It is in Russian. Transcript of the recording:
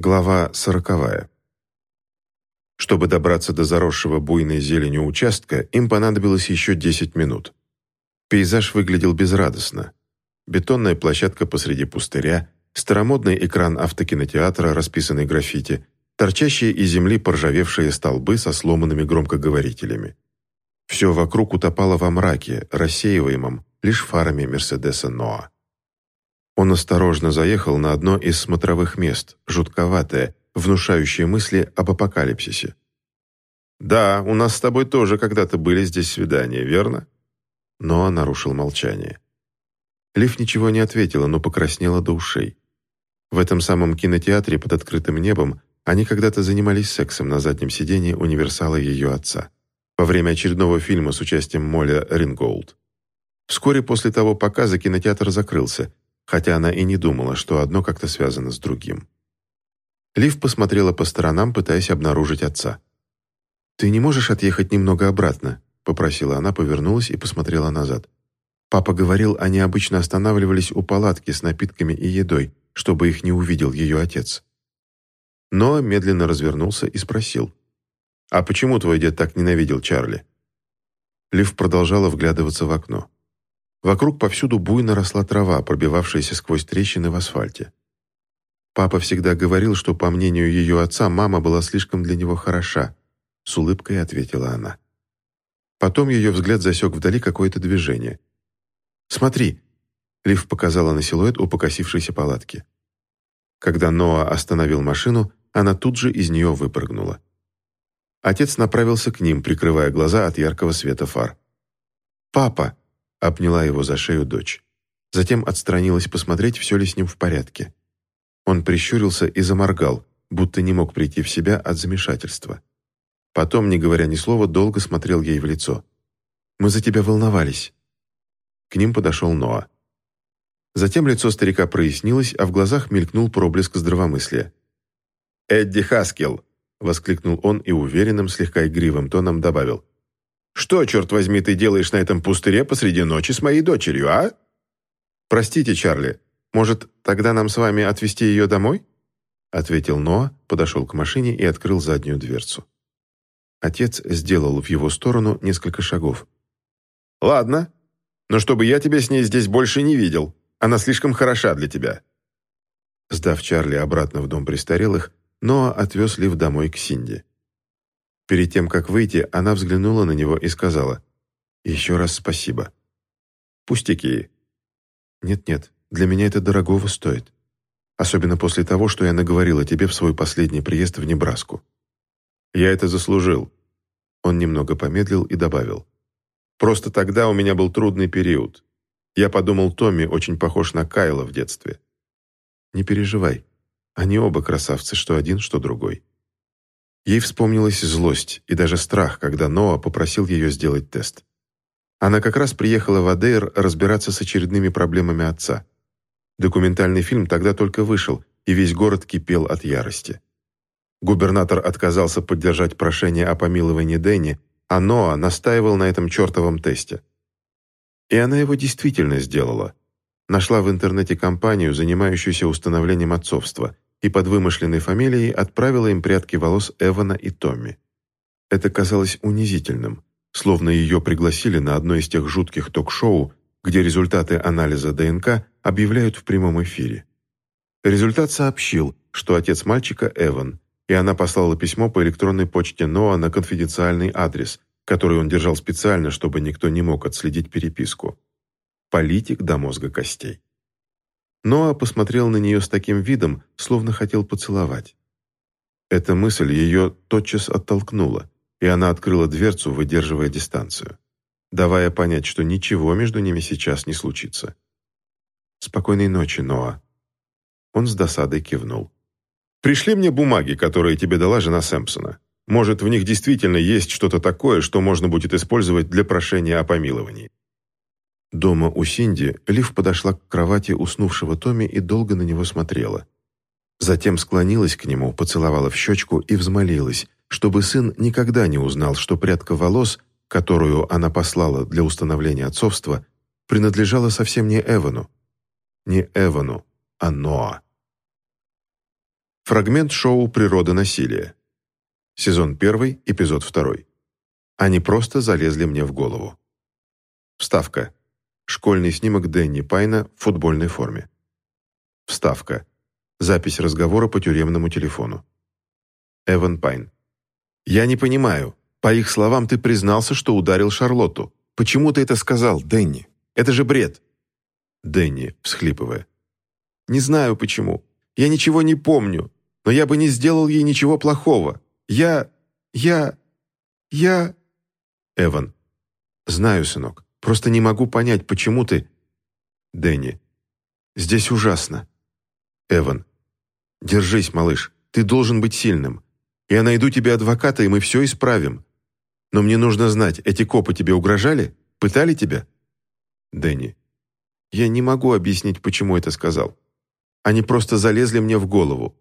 Глава сороковая. Чтобы добраться до заросшего буйной зеленью участка, им понадобилось еще 10 минут. Пейзаж выглядел безрадостно. Бетонная площадка посреди пустыря, старомодный экран автокинотеатра, расписанный граффити, торчащие из земли поржавевшие столбы со сломанными громкоговорителями. Все вокруг утопало во мраке, рассеиваемом лишь фарами Мерседеса Ноа. Он осторожно заехал на одно из смотровых мест, жутковатое, внушающее мысли об апокалипсисе. «Да, у нас с тобой тоже когда-то были здесь свидания, верно?» Но нарушил молчание. Лив ничего не ответила, но покраснела до ушей. В этом самом кинотеатре под открытым небом они когда-то занимались сексом на заднем сидении универсала ее отца во время очередного фильма с участием Молли Ринголд. Вскоре после того показа кинотеатр закрылся, хотя она и не думала, что одно как-то связано с другим. Лив посмотрела по сторонам, пытаясь обнаружить отца. «Ты не можешь отъехать немного обратно?» — попросила она, повернулась и посмотрела назад. Папа говорил, они обычно останавливались у палатки с напитками и едой, чтобы их не увидел ее отец. Но медленно развернулся и спросил. «А почему твой дед так ненавидел Чарли?» Лив продолжала вглядываться в окно. Вокруг повсюду буйно росла трава, пробивавшаяся сквозь трещины в асфальте. Папа всегда говорил, что, по мнению ее отца, мама была слишком для него хороша. С улыбкой ответила она. Потом ее взгляд засек вдали какое-то движение. «Смотри!» Лив показала на силуэт у покосившейся палатки. Когда Ноа остановил машину, она тут же из нее выпрыгнула. Отец направился к ним, прикрывая глаза от яркого света фар. «Папа!» Обняла его за шею дочь. Затем отстранилась посмотреть, все ли с ним в порядке. Он прищурился и заморгал, будто не мог прийти в себя от замешательства. Потом, не говоря ни слова, долго смотрел ей в лицо. «Мы за тебя волновались». К ним подошел Ноа. Затем лицо старика прояснилось, а в глазах мелькнул проблеск здравомыслия. «Эдди Хаскел!» — воскликнул он и уверенным, слегка игривым тоном добавил. Что, черт возьми, ты делаешь на этом пустыре посреди ночи с моей дочерью, а?» «Простите, Чарли, может, тогда нам с вами отвезти ее домой?» Ответил Ноа, подошел к машине и открыл заднюю дверцу. Отец сделал в его сторону несколько шагов. «Ладно, но чтобы я тебя с ней здесь больше не видел. Она слишком хороша для тебя». Сдав Чарли обратно в дом престарелых, Ноа отвез Лив домой к Синди. Перед тем, как выйти, она взглянула на него и сказала «Еще раз спасибо». «Пустяки». «Нет-нет, для меня это дорогого стоит. Особенно после того, что я наговорила тебе в свой последний приезд в Небраску». «Я это заслужил». Он немного помедлил и добавил. «Просто тогда у меня был трудный период. Я подумал, Томми очень похож на Кайла в детстве». «Не переживай. Они оба красавцы, что один, что другой». Ей вспомнилась злость и даже страх, когда Ноа попросил ее сделать тест. Она как раз приехала в Адейр разбираться с очередными проблемами отца. Документальный фильм тогда только вышел, и весь город кипел от ярости. Губернатор отказался поддержать прошение о помиловании Дэнни, а Ноа настаивал на этом чертовом тесте. И она его действительно сделала. Нашла в интернете компанию, занимающуюся установлением отцовства – и под вымышленной фамилией отправила им прядки волос Эвана и Томми. Это казалось унизительным, словно ее пригласили на одно из тех жутких ток-шоу, где результаты анализа ДНК объявляют в прямом эфире. Результат сообщил, что отец мальчика Эван, и она послала письмо по электронной почте Ноа на конфиденциальный адрес, который он держал специально, чтобы никто не мог отследить переписку. Политик до мозга костей. Ноа посмотрел на нее с таким видом, словно хотел поцеловать. Эта мысль ее тотчас оттолкнула, и она открыла дверцу, выдерживая дистанцию, давая понять, что ничего между ними сейчас не случится. «Спокойной ночи, Ноа». Он с досадой кивнул. «Пришли мне бумаги, которые тебе дала жена Сэмпсона. Может, в них действительно есть что-то такое, что можно будет использовать для прошения о помиловании». Дома у Синди Лив подошла к кровати уснувшего Томми и долго на него смотрела. Затем склонилась к нему, поцеловала в щечку и взмолилась, чтобы сын никогда не узнал, что прядка волос, которую она послала для установления отцовства, принадлежала совсем не Эвану. Не Эвану, а Ноа. Фрагмент шоу «Природа насилия». Сезон 1, эпизод 2. Они просто залезли мне в голову. Вставка. Школьный снимок Дэнни Пайна в футбольной форме. Вставка. Запись разговора по тюремному телефону. Эван Пайн. «Я не понимаю. По их словам, ты признался, что ударил Шарлотту. Почему ты это сказал, Дэнни? Это же бред!» Дэнни, всхлипывая. «Не знаю почему. Я ничего не помню. Но я бы не сделал ей ничего плохого. Я... я... я...» Эван. «Знаю, сынок. Просто не могу понять, почему ты...» Дэнни. «Здесь ужасно». Эван. «Держись, малыш. Ты должен быть сильным. Я найду тебе адвоката, и мы все исправим. Но мне нужно знать, эти копы тебе угрожали? Пытали тебя?» Дэнни. «Я не могу объяснить, почему это сказал. Они просто залезли мне в голову.